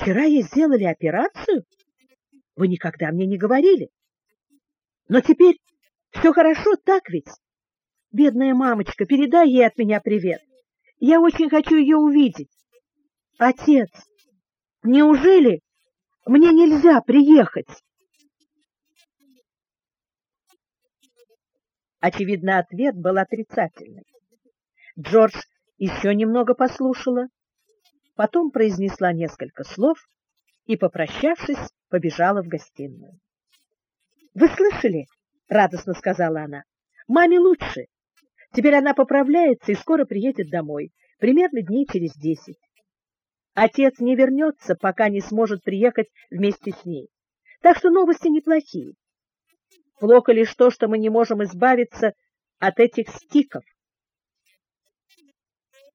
Вчера ей сделали операцию? Вы никогда мне не говорили. Но теперь все хорошо, так ведь? Бедная мамочка, передай ей от меня привет. Я очень хочу ее увидеть. Отец, неужели мне нельзя приехать? Очевидно, ответ был отрицательный. Джордж еще немного послушала, потом произнесла несколько слов и, попрощавшись, побежала в гостиную. Вы слышали? радостно сказала она. Маме лучше. Теперь она поправляется и скоро приедет домой, примерно дней через десять. Отец не вернется, пока не сможет приехать вместе с ней. Так что новости неплохие. Плохо лишь то, что мы не можем избавиться от этих стиков.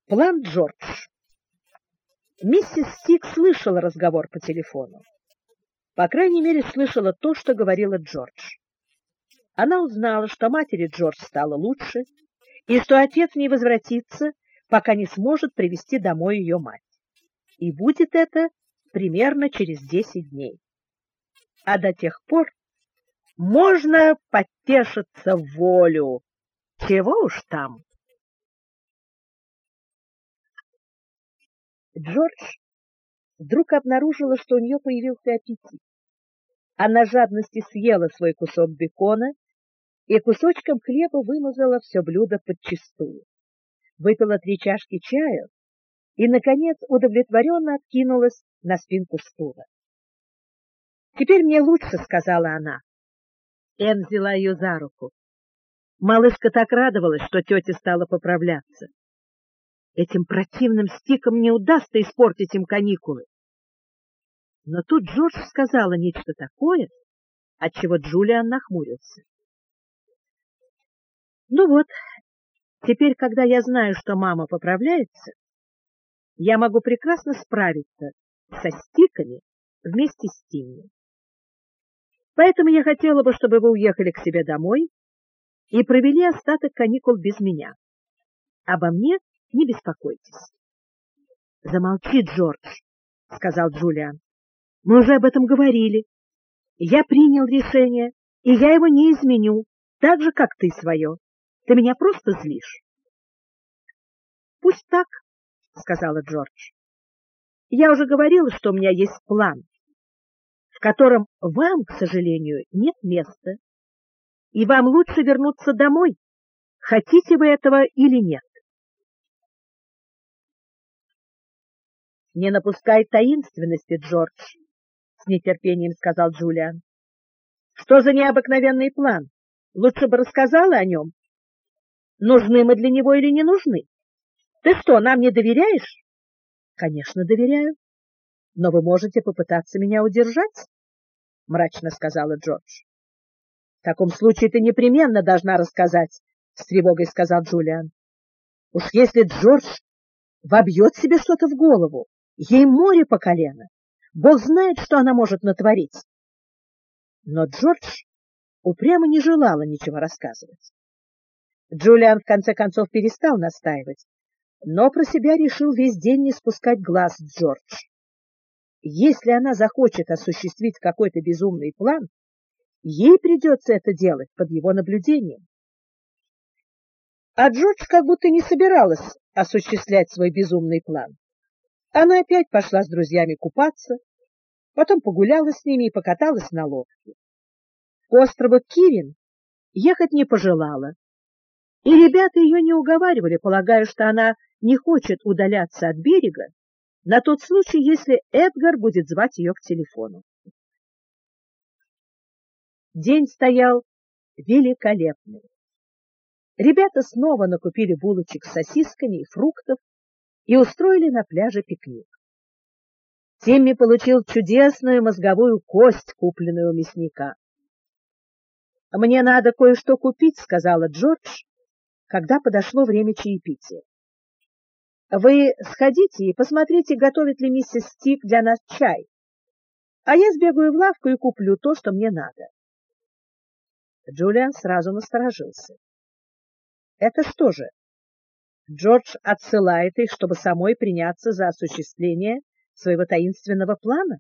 План Джордж. Миссис Стик слышала разговор по телефону. По крайней мере, слышала то, что говорила Джордж. Она узнала, что матери Джордж стало лучше, и что отец не возвратится, пока не сможет привести домой ее мать. И будет это примерно через десять дней. А до тех пор можно потешиться волю. Чего уж там. Джордж вдруг обнаружила, что у нее появился аппетит. Она жадности съела свой кусок бекона и кусочком хлеба вымазала все блюдо подчистую. Выпила три чашки чая и, наконец, удовлетворенно откинулась на спинку стула. «Теперь мне лучше», — сказала она. Энн взяла ее за руку. Малышка так радовалась, что тетя стала поправляться. Этим противным стикам не удастся испортить им каникулы. Но тут Джордж сказала нечто такое, от чего Джулиан нахмурился. Ну вот, теперь, когда я знаю, что мама поправляется, я могу прекрасно справиться со стиками вместе с Тимми. Поэтому я хотела бы, чтобы вы уехали к себе домой и провели остаток каникул без меня. Обо мне не беспокойтесь. Замолчи, Джордж, сказал Джулиан. Мы уже об этом говорили. Я принял решение, и я его не изменю, так же, как ты свое. Ты меня просто злишь. Пусть так, сказала Джордж. Я уже говорила, что у меня есть план, в котором вам, к сожалению, нет места, и вам лучше вернуться домой, хотите вы этого или нет. Не напускай таинственности, Джордж, с нетерпением сказал Джулиан. Что за необыкновенный план? Лучше бы рассказала о нем. Нужны мы для него или не нужны? Ты что, нам не доверяешь? Конечно, доверяю. Но вы можете попытаться меня удержать, мрачно сказала Джордж. В таком случае ты непременно должна рассказать, с тревогой сказал Джулиан. Уж если Джордж вобьет себе что-то в голову, ей море по колено. Бог знает, что она может натворить. Но Джордж упрямо не желала ничего рассказывать. Джулиан в конце концов перестал настаивать, но про себя решил весь день не спускать глаз Джордж. Если она захочет осуществить какой-то безумный план, ей придется это делать под его наблюдением. А Джордж как будто не собиралась осуществлять свой безумный план. Она опять пошла с друзьями купаться, потом погуляла с ними и покаталась на лодке. К острову Кирин ехать не пожелала, и ребята ее не уговаривали, полагая, что она не хочет удаляться от берега на тот случай, если Эдгар будет звать ее к телефону. День стоял великолепный. Ребята снова накупили булочек с сосисками и фруктов и устроили на пляже пикник. Тимми получил чудесную мозговую кость, купленную у мясника. «Мне надо кое-что купить», — сказала Джордж, когда подошло время чаепития. Вы сходите и посмотрите, готовит ли миссис Стик для нас чай. А я сбегаю в лавку и куплю то, что мне надо. Джулиан сразу насторожился. Это что же? Джордж отсылает их, чтобы самой приняться за осуществление своего таинственного плана.